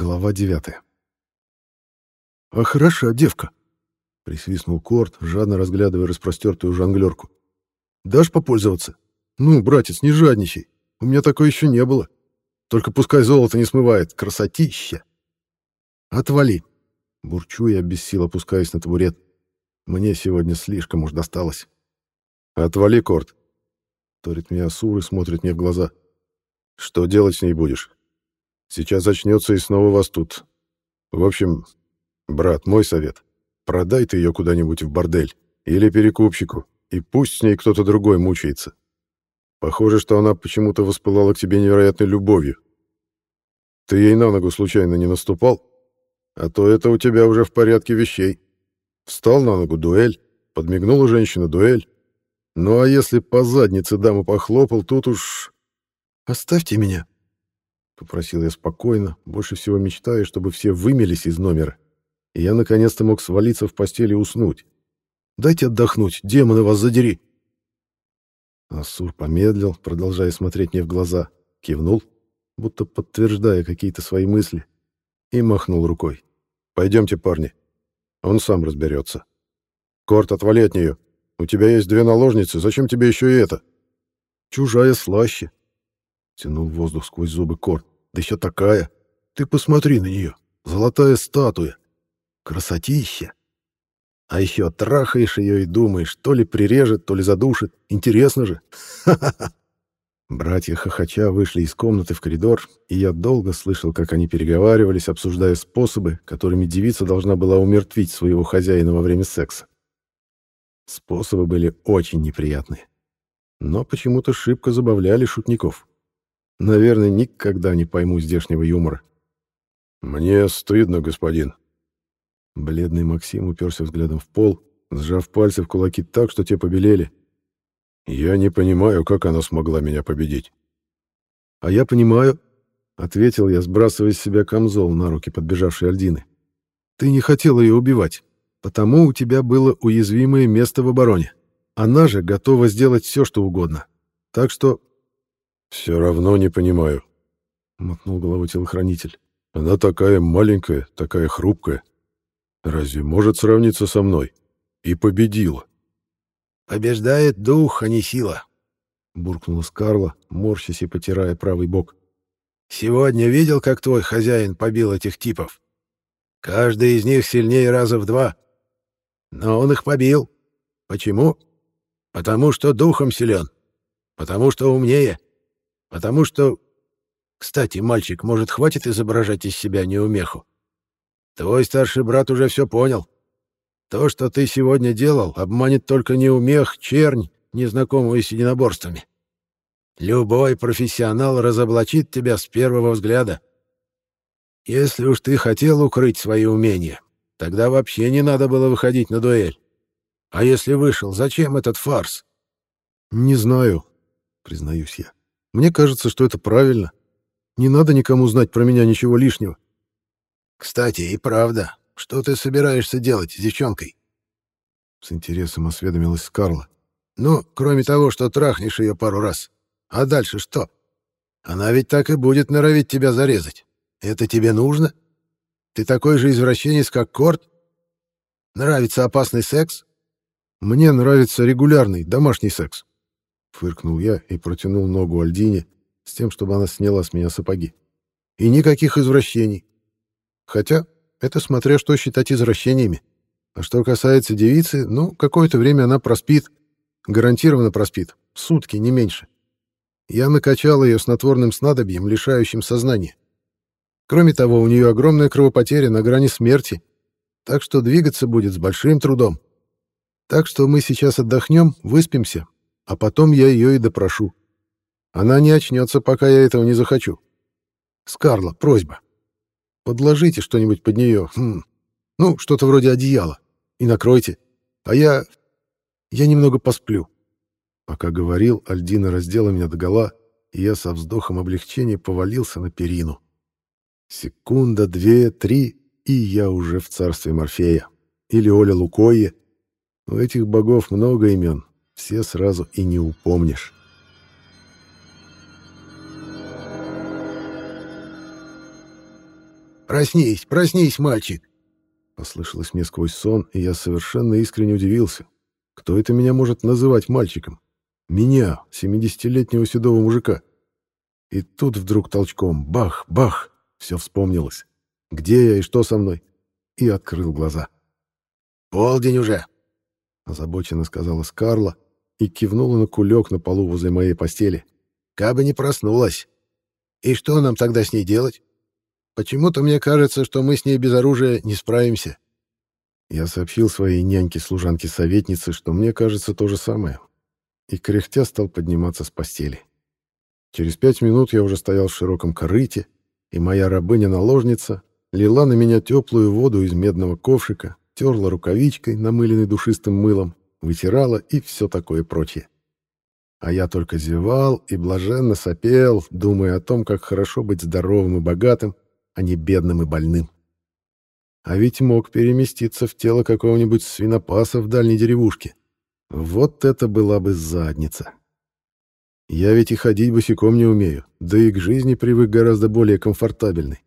Глава девятая. «А хороша девка!» — присвистнул Корт, жадно разглядывая распростертую жонглерку. «Дашь попользоваться? Ну, братец, не жадничай. У меня такой еще не было. Только пускай золото не смывает. Красотища!» «Отвали!» — бурчу я, без сил опускаясь на табурет. Мне сегодня слишком уж досталось. «Отвали, Корт!» — торит меня Асур и смотрит мне в глаза. «Что делать с ней будешь? Сейчас очнется и снова вас тут. В общем, брат, мой совет. Продай ты ее куда-нибудь в бордель или перекупщику, и пусть с ней кто-то другой мучается. Похоже, что она почему-то воспылала к тебе невероятной любовью. Ты ей на ногу случайно не наступал? А то это у тебя уже в порядке вещей. Встал на ногу дуэль, подмигнула женщина дуэль. Ну а если по заднице даму похлопал, тут уж... «Оставьте меня», Попросил я спокойно, больше всего мечтая, чтобы все вымелись из номера, и я наконец-то мог свалиться в постель и уснуть. «Дайте отдохнуть, демоны вас задери!» Асур помедлил, продолжая смотреть мне в глаза, кивнул, будто подтверждая какие-то свои мысли, и махнул рукой. «Пойдемте, парни. Он сам разберется. Корт, отвали от нее. У тебя есть две наложницы, зачем тебе еще и это?» «Чужая слаще», Тянул воздух сквозь зубы Корт. Да еще такая. Ты посмотри на нее. Золотая статуя. Красотища. А еще трахаешь ее и думаешь, то ли прирежет, то ли задушит. Интересно же. Братья хохоча вышли из комнаты в коридор, и я долго слышал, как они переговаривались, обсуждая способы, которыми девица должна была умертвить своего хозяина во время секса. Способы были очень неприятные, но почему-то шибко забавляли шутников. Наверное, никогда не пойму здешнего юмора. «Мне стыдно, господин». Бледный Максим уперся взглядом в пол, сжав пальцы в кулаки так, что те побелели. «Я не понимаю, как она смогла меня победить». «А я понимаю», — ответил я, сбрасывая с себя камзол на руки подбежавшей Альдины. «Ты не хотел ее убивать, потому у тебя было уязвимое место в обороне. Она же готова сделать все, что угодно. Так что «Все равно не понимаю», — мотнул головой телохранитель. «Она такая маленькая, такая хрупкая. Разве может сравниться со мной? И победила». «Побеждает дух, а не сила», — буркнула Скарла, морщась и потирая правый бок. «Сегодня видел, как твой хозяин побил этих типов? Каждый из них сильнее раза в два. Но он их побил. Почему? Потому что духом силен. Потому что умнее. Потому что... Кстати, мальчик, может, хватит изображать из себя неумеху? Твой старший брат уже все понял. То, что ты сегодня делал, обманет только неумех, чернь, незнакомую с единоборствами. Любой профессионал разоблачит тебя с первого взгляда. Если уж ты хотел укрыть свои умения, тогда вообще не надо было выходить на дуэль. А если вышел, зачем этот фарс? — Не знаю, признаюсь я. Мне кажется, что это правильно. Не надо никому знать про меня ничего лишнего. Кстати, и правда. Что ты собираешься делать с девчонкой? С интересом осведомилась Скарла. Ну, кроме того, что трахнешь ее пару раз. А дальше что? Она ведь так и будет норовить тебя зарезать. Это тебе нужно? Ты такой же извращенец, как Корт? Нравится опасный секс? Мне нравится регулярный домашний секс. Фыркнул я и протянул ногу Альдине с тем, чтобы она сняла с меня сапоги. И никаких извращений. Хотя это смотря что считать извращениями. А что касается девицы, ну, какое-то время она проспит. Гарантированно проспит. Сутки, не меньше. Я накачал ее снотворным снадобьем, лишающим сознания. Кроме того, у нее огромная кровопотеря на грани смерти, так что двигаться будет с большим трудом. Так что мы сейчас отдохнем, выспимся, а потом я ее и допрошу. Она не очнется, пока я этого не захочу. Скарла, просьба. Подложите что-нибудь под нее. Хм. Ну, что-то вроде одеяла. И накройте. А я... Я немного посплю. Пока говорил, Альдина раздела меня догола, и я со вздохом облегчения повалился на перину. Секунда, две, три, и я уже в царстве Морфея. Или Оля Лукойе. У этих богов много имен, все сразу и не упомнишь. Проснись, проснись, мальчик!» Послышалось мне сквозь сон, и я совершенно искренне удивился. Кто это меня может называть мальчиком? Меня, семидесятилетнего седого мужика. И тут вдруг толчком, бах, бах, все вспомнилось. Где я и что со мной? И открыл глаза. «Полдень уже!» — озабоченно сказала Скарла и кивнула на кулек на полу возле моей постели. «Кабы не проснулась. И что нам тогда с ней делать? Почему-то мне кажется, что мы с ней без оружия не справимся». Я сообщил своей няньке-служанке-советнице, что мне кажется то же самое, и кряхтя стал подниматься с постели. Через пять минут я уже стоял в широком корыте, и моя рабыня-наложница лила на меня теплую воду из медного ковшика, терла рукавичкой, намыленной душистым мылом, вытирала и все такое прочее. А я только зевал и блаженно сопел, думая о том, как хорошо быть здоровым и богатым, а не бедным и больным. А ведь мог переместиться в тело какого-нибудь свинопаса в дальней деревушке. Вот это была бы задница. Я ведь и ходить босиком не умею, да и к жизни привык гораздо более комфортабельной.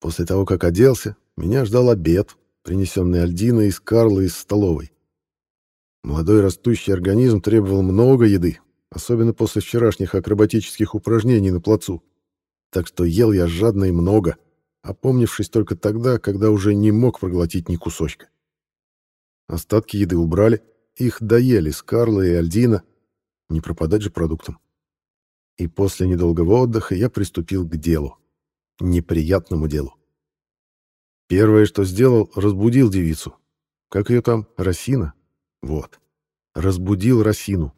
После того, как оделся, меня ждал обед, принесенный Альдиной из Карла из столовой. Молодой растущий организм требовал много еды, особенно после вчерашних акробатических упражнений на плацу. Так что ел я жадно и много, опомнившись только тогда, когда уже не мог проглотить ни кусочка. Остатки еды убрали, их доели Скарла и Альдина, не пропадать же продуктам. И после недолгого отдыха я приступил к делу. Неприятному делу. Первое, что сделал, разбудил девицу. Как ее там? Росина? Вот. Разбудил Росину.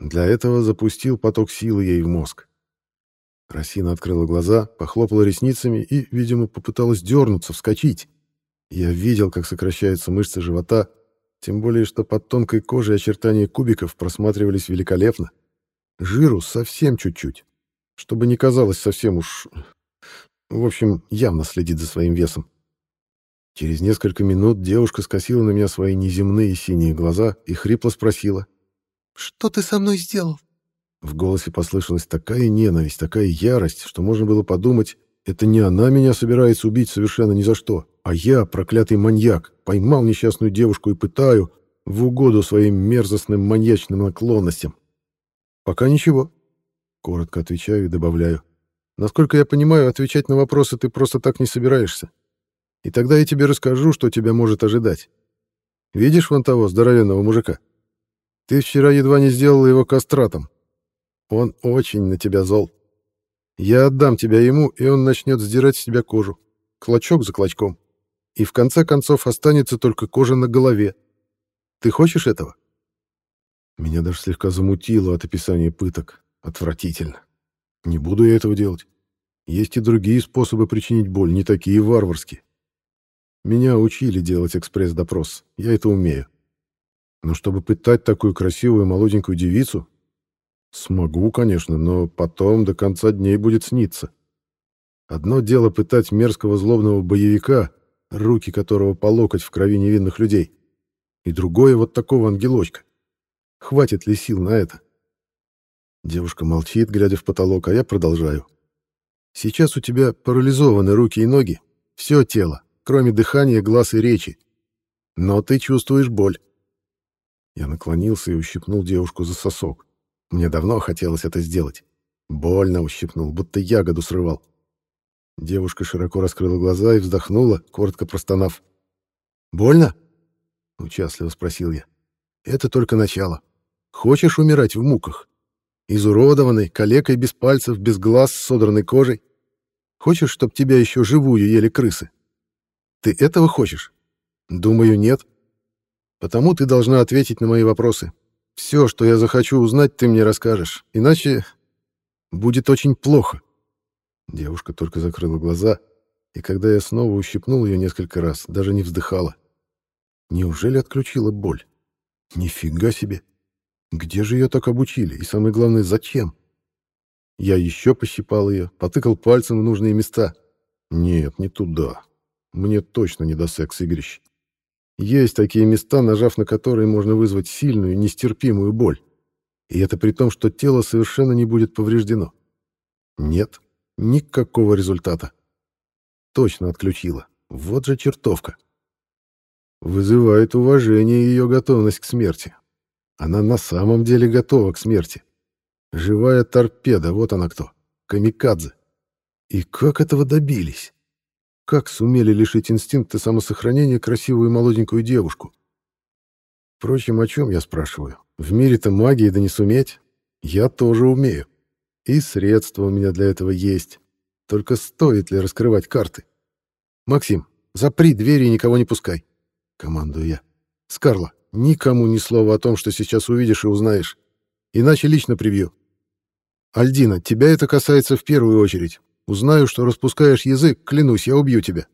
Для этого запустил поток силы ей в мозг. Росина открыла глаза, похлопала ресницами и, видимо, попыталась дернуться, вскочить. Я видел, как сокращаются мышцы живота, тем более, что под тонкой кожей очертания кубиков просматривались великолепно. Жиру совсем чуть-чуть, чтобы не казалось совсем уж... В общем, явно следит за своим весом. Через несколько минут девушка скосила на меня свои неземные синие глаза и хрипло спросила. «Что ты со мной сделал?» В голосе послышалась такая ненависть, такая ярость, что можно было подумать, это не она меня собирается убить совершенно ни за что, а я, проклятый маньяк, поймал несчастную девушку и пытаю в угоду своим мерзостным маньячным наклонностям. Пока ничего. Коротко отвечаю и добавляю. Насколько я понимаю, отвечать на вопросы ты просто так не собираешься. И тогда я тебе расскажу, что тебя может ожидать. Видишь вон того здоровенного мужика? Ты вчера едва не сделала его кастратом. Он очень на тебя зол. Я отдам тебя ему, и он начнет сдирать с тебя кожу. Клочок за клочком. И в конце концов останется только кожа на голове. Ты хочешь этого? Меня даже слегка замутило от описания пыток. Отвратительно. Не буду я этого делать. Есть и другие способы причинить боль, не такие варварские. Меня учили делать экспресс-допрос. Я это умею. Но чтобы пытать такую красивую молоденькую девицу, Смогу, конечно, но потом до конца дней будет сниться. Одно дело пытать мерзкого злобного боевика, руки которого по локоть в крови невинных людей, и другое вот такого ангелочка. Хватит ли сил на это? Девушка молчит, глядя в потолок, а я продолжаю. Сейчас у тебя парализованы руки и ноги, все тело, кроме дыхания, глаз и речи. Но ты чувствуешь боль. Я наклонился и ущипнул девушку за сосок. Мне давно хотелось это сделать. Больно ущипнул, будто ягоду срывал. Девушка широко раскрыла глаза и вздохнула, коротко простонав. «Больно?» — участливо спросил я. «Это только начало. Хочешь умирать в муках? Изуродованный, калекой без пальцев, без глаз, с содранной кожей? Хочешь, чтоб тебя еще живую ели крысы? Ты этого хочешь? Думаю, нет. Потому ты должна ответить на мои вопросы. Все, что я захочу узнать, ты мне расскажешь. Иначе будет очень плохо. Девушка только закрыла глаза, и когда я снова ущипнул ее несколько раз, даже не вздыхала. Неужели отключила боль? Нифига себе! Где же ее так обучили? И самое главное, зачем? Я еще пощипал ее, потыкал пальцем в нужные места. Нет, не туда. Мне точно не до секс-игрищ. Есть такие места, нажав на которые можно вызвать сильную, нестерпимую боль. И это при том, что тело совершенно не будет повреждено. Нет, никакого результата. точно отключила. Вот же чертовка. Вызывает уважение ее готовность к смерти. Она на самом деле готова к смерти. Живая торпеда, вот она кто. Камикадзе. И как этого добились? Как сумели лишить инстинкта самосохранения красивую молоденькую девушку? Впрочем, о чем я спрашиваю? В мире-то магии да не суметь. Я тоже умею. И средства у меня для этого есть. Только стоит ли раскрывать карты? Максим, запри двери и никого не пускай. Командую я. Скарла, никому ни слова о том, что сейчас увидишь и узнаешь. Иначе лично прибью. Альдина, тебя это касается в первую очередь. Узнаю, что распускаешь язык, клянусь, я убью тебя.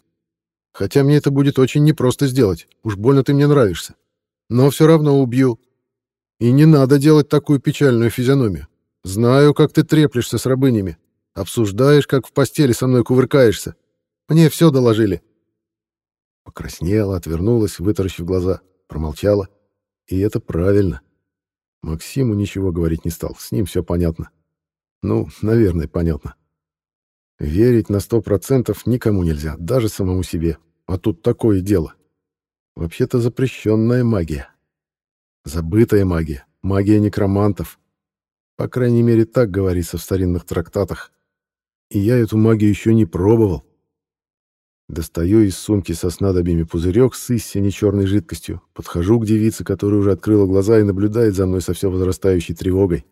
Хотя мне это будет очень непросто сделать. Уж больно ты мне нравишься. Но все равно убью. И не надо делать такую печальную физиономию. Знаю, как ты треплешься с рабынями. Обсуждаешь, как в постели со мной кувыркаешься. Мне все доложили. Покраснела, отвернулась, вытаращив глаза. Промолчала. И это правильно. Максиму ничего говорить не стал. С ним все понятно. Ну, наверное, понятно. Верить на сто процентов никому нельзя, даже самому себе. А тут такое дело. Вообще-то запрещенная магия. Забытая магия. Магия некромантов. По крайней мере, так говорится в старинных трактатах. И я эту магию еще не пробовал. Достаю из сумки со снадобьями пузырек с истине черной жидкостью, подхожу к девице, которая уже открыла глаза и наблюдает за мной со все возрастающей тревогой.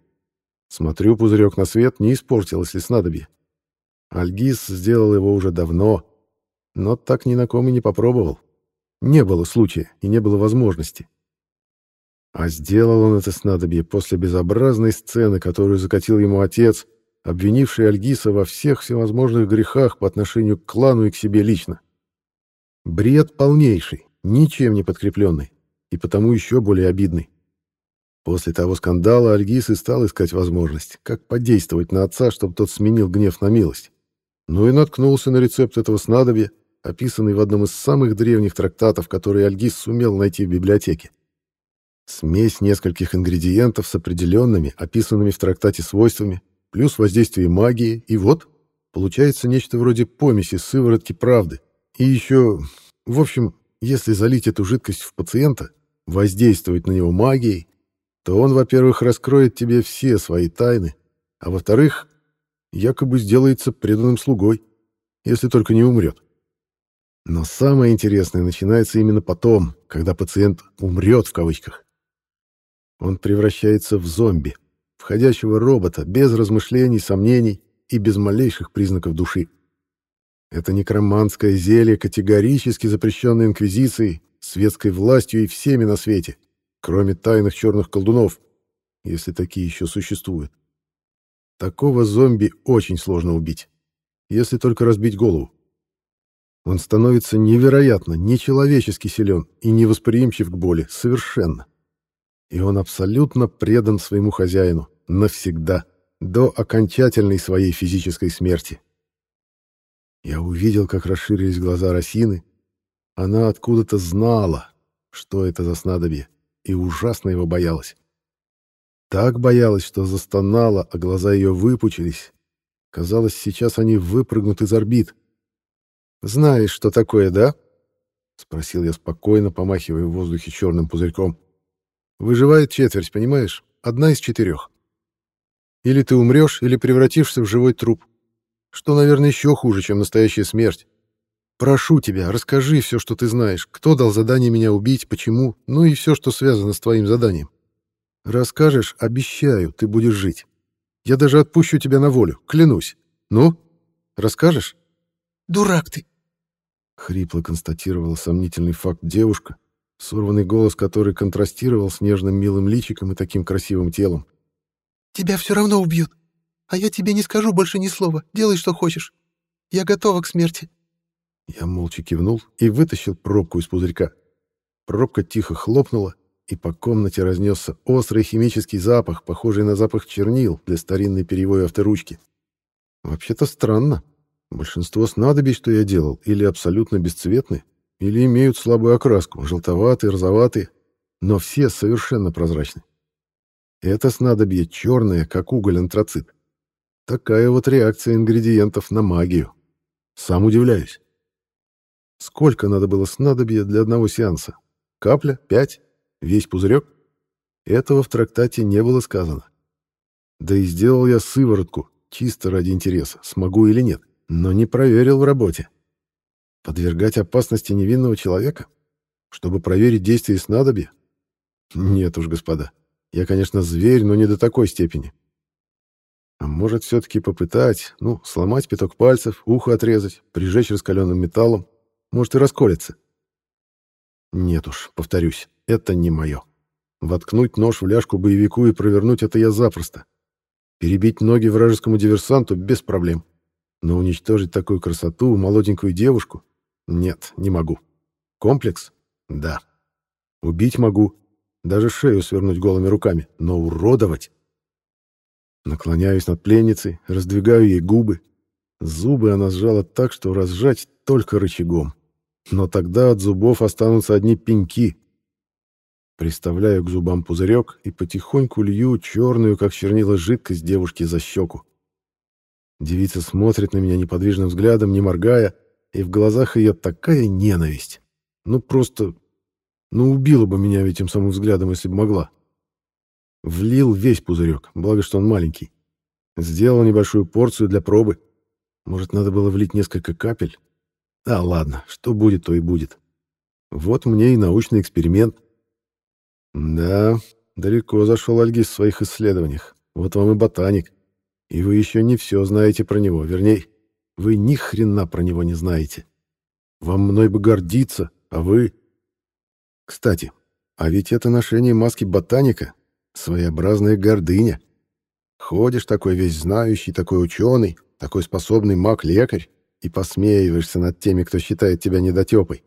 Смотрю пузырек на свет, не испортилось ли снадобье. Альгиз сделал его уже давно, но так ни на ком и не попробовал. Не было случая и не было возможности. А сделал он это снадобье после безобразной сцены, которую закатил ему отец, обвинивший Альгиса во всех всевозможных грехах по отношению к клану и к себе лично. Бред полнейший, ничем не подкрепленный, и потому еще более обидный. После того скандала Альгис и стал искать возможность, как подействовать на отца, чтобы тот сменил гнев на милость. Ну и наткнулся на рецепт этого снадобья, описанный в одном из самых древних трактатов, который Альгис сумел найти в библиотеке. Смесь нескольких ингредиентов с определенными, описанными в трактате свойствами, плюс воздействие магии, и вот, получается нечто вроде помеси сыворотки правды. И еще, в общем, если залить эту жидкость в пациента, воздействовать на него магией, то он, во-первых, раскроет тебе все свои тайны, а во-вторых, якобы сделается преданным слугой, если только не умрет. Но самое интересное начинается именно потом, когда пациент «умрет» в кавычках. Он превращается в зомби, входящего робота, без размышлений, сомнений и без малейших признаков души. Это некроманское зелье, категорически запрещенное Инквизицией, светской властью и всеми на свете кроме тайных черных колдунов, если такие еще существуют. Такого зомби очень сложно убить, если только разбить голову. Он становится невероятно, нечеловечески силен и невосприимчив к боли совершенно. И он абсолютно предан своему хозяину, навсегда, до окончательной своей физической смерти. Я увидел, как расширились глаза Росины. Она откуда-то знала, что это за снадобье и ужасно его боялась. Так боялась, что застонала, а глаза ее выпучились. Казалось, сейчас они выпрыгнут из орбит. «Знаешь, что такое, да?» — спросил я спокойно, помахивая в воздухе черным пузырьком. «Выживает четверть, понимаешь? Одна из четырех. Или ты умрешь, или превратишься в живой труп. Что, наверное, еще хуже, чем настоящая смерть. Прошу тебя, расскажи все, что ты знаешь. Кто дал задание меня убить, почему, ну и все, что связано с твоим заданием. Расскажешь, обещаю, ты будешь жить. Я даже отпущу тебя на волю, клянусь. Ну, расскажешь? Дурак ты! Хрипло констатировала сомнительный факт девушка, сорванный голос которой контрастировал с нежным милым личиком и таким красивым телом. Тебя все равно убьют. А я тебе не скажу больше ни слова. Делай, что хочешь. Я готова к смерти. Я молча кивнул и вытащил пробку из пузырька. Пробка тихо хлопнула, и по комнате разнесся острый химический запах, похожий на запах чернил для старинной перьевой авторучки. Вообще-то странно. Большинство снадобий, что я делал, или абсолютно бесцветны, или имеют слабую окраску, желтоватые, розоватые, но все совершенно прозрачны. Это снадобье черное, как уголь-антрацит. Такая вот реакция ингредиентов на магию. Сам удивляюсь. Сколько надо было снадобья для одного сеанса? Капля? Пять? Весь пузырек? Этого в трактате не было сказано. Да и сделал я сыворотку, чисто ради интереса, смогу или нет, но не проверил в работе. Подвергать опасности невинного человека? Чтобы проверить действие снадобья? Нет уж, господа. Я, конечно, зверь, но не до такой степени. А может, все-таки попытать, ну, сломать пяток пальцев, ухо отрезать, прижечь раскаленным металлом. Может, и расколется. Нет уж, повторюсь, это не мое. Воткнуть нож в ляжку боевику и провернуть это я запросто. Перебить ноги вражескому диверсанту без проблем. Но уничтожить такую красоту, молоденькую девушку? Нет, не могу. Комплекс? Да. Убить могу. Даже шею свернуть голыми руками. Но уродовать? Наклоняюсь над пленницей, раздвигаю ей губы. Зубы она сжала так, что разжать только рычагом. Но тогда от зубов останутся одни пеньки. Приставляю к зубам пузырек и потихоньку лью черную, как чернила, жидкость девушки за щеку. Девица смотрит на меня неподвижным взглядом, не моргая, и в глазах ее такая ненависть. Ну просто... Ну убила бы меня этим самым взглядом, если бы могла. Влил весь пузырек, благо что он маленький. Сделал небольшую порцию для пробы. Может, надо было влить несколько капель? А, ладно, что будет, то и будет. Вот мне и научный эксперимент. Да, далеко зашел Альгиз в своих исследованиях. Вот вам и ботаник. И вы еще не все знаете про него. Вернее, вы ни хрена про него не знаете. Вам мной бы гордиться, а вы... Кстати, а ведь это ношение маски ботаника — своеобразная гордыня. Ходишь такой весь знающий, такой ученый, такой способный маг-лекарь и посмеиваешься над теми, кто считает тебя недотепой.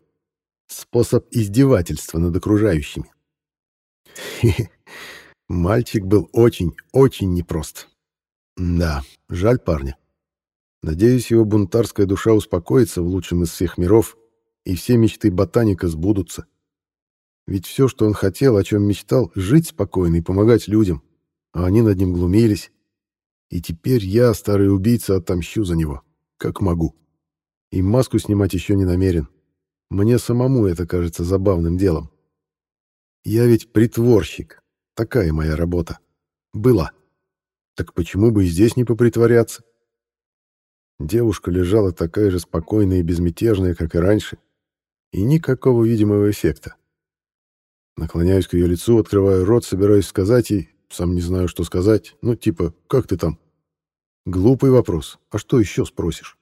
Способ издевательства над окружающими. Мальчик был очень, очень непрост. Да, жаль парня. Надеюсь, его бунтарская душа успокоится в лучшем из всех миров, и все мечты ботаника сбудутся. Ведь все, что он хотел, о чем мечтал, жить спокойно и помогать людям, а они над ним глумились. И теперь я, старый убийца, отомщу за него, как могу. И маску снимать еще не намерен. Мне самому это кажется забавным делом. Я ведь притворщик. Такая моя работа. Была. Так почему бы и здесь не попритворяться? Девушка лежала такая же спокойная и безмятежная, как и раньше, и никакого видимого эффекта. Наклоняюсь к ее лицу, открываю рот, собираюсь сказать ей, сам не знаю, что сказать, ну, типа, как ты там? Глупый вопрос, а что еще спросишь?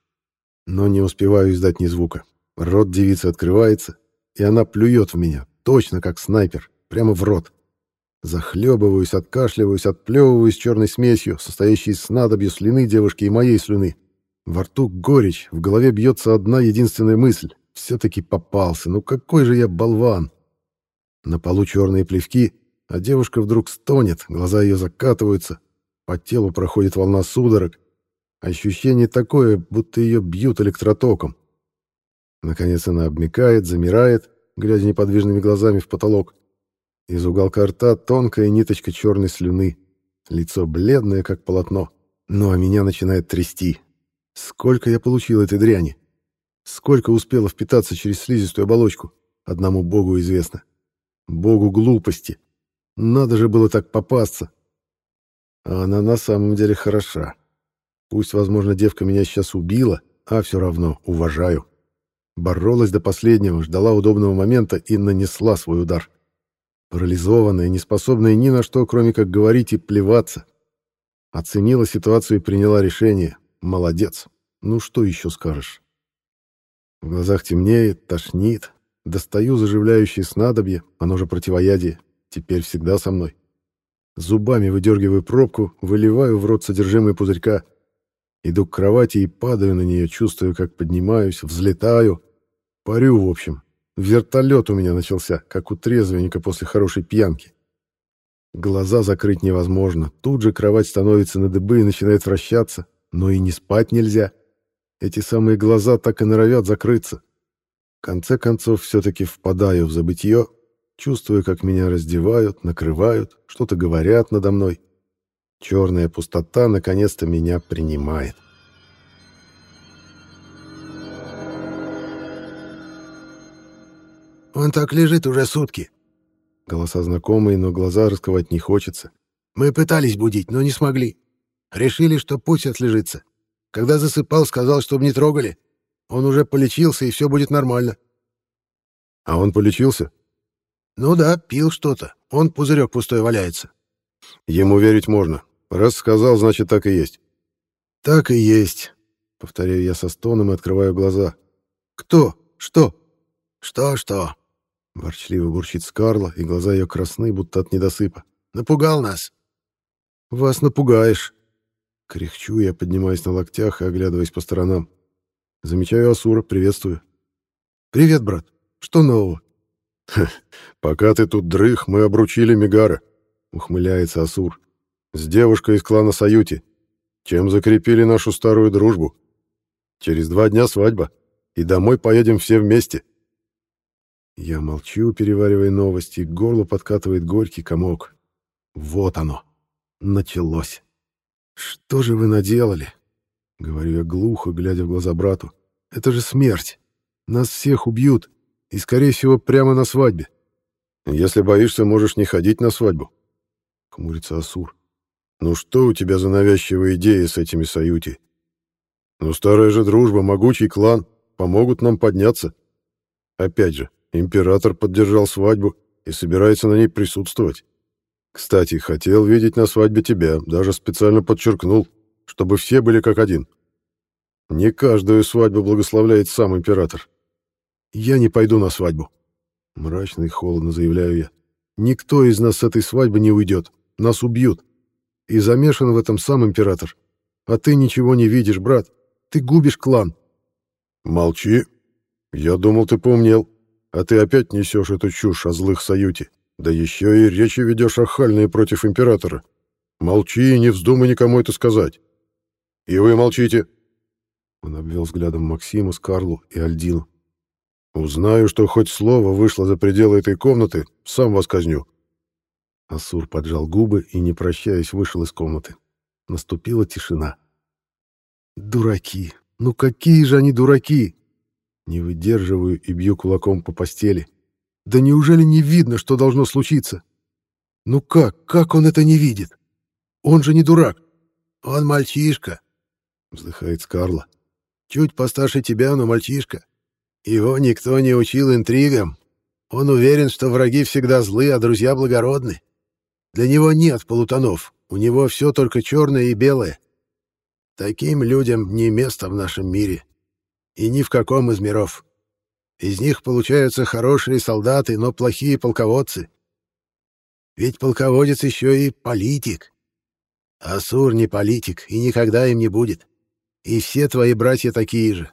Но не успеваю издать ни звука. Рот девицы открывается, и она плюет в меня, точно как снайпер, прямо в рот. Захлебываюсь, откашливаюсь, отплевываюсь черной смесью, состоящей из снадобья слюны девушки и моей слюны. Во рту горечь, в голове бьется одна единственная мысль. Все-таки попался, ну какой же я болван! На полу черные плевки, а девушка вдруг стонет, глаза ее закатываются, по телу проходит волна судорог. Ощущение такое, будто ее бьют электротоком. Наконец она обмикает, замирает, глядя неподвижными глазами в потолок. Из уголка рта тонкая ниточка черной слюны. Лицо бледное, как полотно. Ну а меня начинает трясти. Сколько я получил этой дряни? Сколько успело впитаться через слизистую оболочку? Одному богу известно. Богу глупости. Надо же было так попасться. А она на самом деле хороша. Пусть, возможно, девка меня сейчас убила, а все равно уважаю. Боролась до последнего, ждала удобного момента и нанесла свой удар. Парализованная, неспособная ни на что, кроме как говорить и плеваться. Оценила ситуацию и приняла решение. Молодец. Ну что еще скажешь? В глазах темнеет, тошнит. Достаю заживляющее снадобье, оно же противоядие. Теперь всегда со мной. Зубами выдергиваю пробку, выливаю в рот содержимое пузырька. Иду к кровати и падаю на нее, чувствую, как поднимаюсь, взлетаю. Парю, в общем. Вертолет у меня начался, как у трезвенника после хорошей пьянки. Глаза закрыть невозможно. Тут же кровать становится на дыбы и начинает вращаться. Но и не спать нельзя. Эти самые глаза так и норовят закрыться. В конце концов, все-таки впадаю в забытье, чувствую, как меня раздевают, накрывают, что-то говорят надо мной. Черная пустота наконец-то меня принимает. Он так лежит уже сутки». Голоса знакомые, но глаза раскрывать не хочется. «Мы пытались будить, но не смогли. Решили, что пусть отлежится. Когда засыпал, сказал, чтобы не трогали. Он уже полечился, и все будет нормально». «А он полечился?» «Ну да, пил что-то. Он пузырек пустой валяется». «Ему верить можно. Раз сказал, значит, так и есть». «Так и есть», — повторяю я со стоном и открываю глаза. «Кто? Что?» «Что-что?» — ворчливо бурчит Скарла, и глаза ее красны, будто от недосыпа. «Напугал нас». «Вас напугаешь». Кряхчу я, поднимаясь на локтях и оглядываясь по сторонам. Замечаю Асура, приветствую. «Привет, брат. Что нового?» «Пока ты тут дрых, мы обручили Мигара», — ухмыляется Асур. «С девушкой из клана Саюти. Чем закрепили нашу старую дружбу. Через два дня свадьба, и домой поедем все вместе». Я молчу, переваривая новости, к горлу подкатывает горький комок. Вот оно. Началось. «Что же вы наделали?» — говорю я глухо, глядя в глаза брату. «Это же смерть. Нас всех убьют, и, скорее всего, прямо на свадьбе». «Если боишься, можешь не ходить на свадьбу», — хмурится Асур. «Ну что у тебя за навязчивые идеи с этими Саюти? Ну старая же дружба, могучий клан, помогут нам подняться. Опять же, император поддержал свадьбу и собирается на ней присутствовать. Кстати, хотел видеть на свадьбе тебя, даже специально подчеркнул, чтобы все были как один. Не каждую свадьбу благословляет сам император. Я не пойду на свадьбу. Мрачно и холодно заявляю я. Никто из нас с этой свадьбы не уйдет. Нас убьют. И замешан в этом сам император. А ты ничего не видишь, брат. Ты губишь клан. Молчи. Я думал, ты поумнел. А ты опять несешь эту чушь о злых Саюте. Да еще и речи ведешь охальные против императора. Молчи и не вздумай никому это сказать. И вы молчите. Он обвел взглядом Максима, Скарлу и Альдину. Узнаю, что хоть слово вышло за пределы этой комнаты, сам вас казню. Асур поджал губы и, не прощаясь, вышел из комнаты. Наступила тишина. Дураки! Ну какие же они дураки! Не выдерживаю и бью кулаком по постели. Да неужели не видно, что должно случиться? Ну как, как он это не видит? Он же не дурак. Он мальчишка, вздыхает Скарла. Чуть постарше тебя, но мальчишка. Его никто не учил интригам. Он уверен, что враги всегда злы, а друзья благородны. Для него нет полутонов, у него все только черное и белое. Таким людям не место в нашем мире. И ни в каком из миров. Из них получаются хорошие солдаты, но плохие полководцы. Ведь полководец еще и политик. Асур не политик и никогда им не будет. И все твои братья такие же.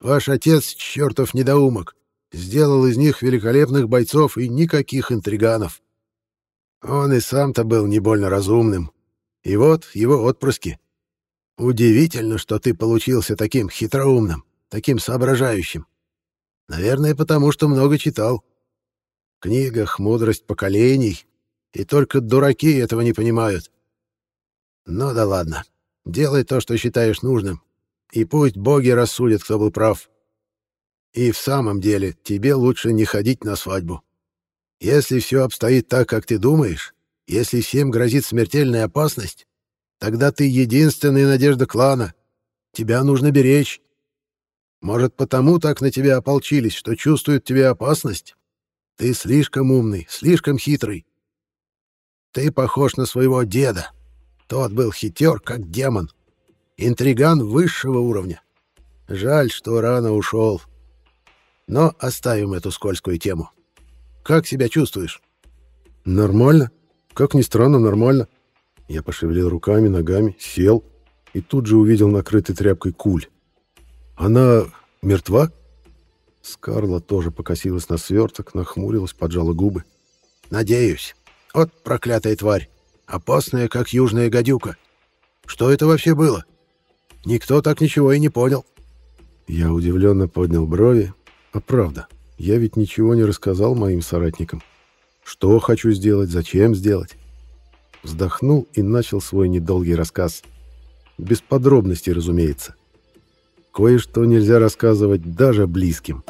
Ваш отец, чертов недоумок, сделал из них великолепных бойцов и никаких интриганов. Он и сам-то был не больно разумным. И вот его отпрыски. Удивительно, что ты получился таким хитроумным, таким соображающим. Наверное, потому что много читал. В книгах мудрость поколений, и только дураки этого не понимают. Ну да ладно, делай то, что считаешь нужным, и пусть боги рассудят, кто был прав. И в самом деле тебе лучше не ходить на свадьбу. Если все обстоит так, как ты думаешь, если всем грозит смертельная опасность, тогда ты единственная надежда клана. Тебя нужно беречь. Может, потому так на тебя ополчились, что чувствуют тебе опасность? Ты слишком умный, слишком хитрый. Ты похож на своего деда. Тот был хитер, как демон. Интриган высшего уровня. Жаль, что рано ушел. Но оставим эту скользкую тему. Как себя чувствуешь? Нормально. Как ни странно, нормально. Я пошевелил руками, ногами, сел и тут же увидел накрытый тряпкой куль. Она мертва? Скарла тоже покосилась на сверток, нахмурилась, поджала губы. Надеюсь. Вот проклятая тварь. Опасная, как южная гадюка. Что это вообще было? Никто так ничего и не понял. Я удивленно поднял брови. А правда, я ведь ничего не рассказал моим соратникам. Что хочу сделать, зачем сделать. Вздохнул и начал свой недолгий рассказ. Без подробностей, разумеется. Кое-что нельзя рассказывать даже близким.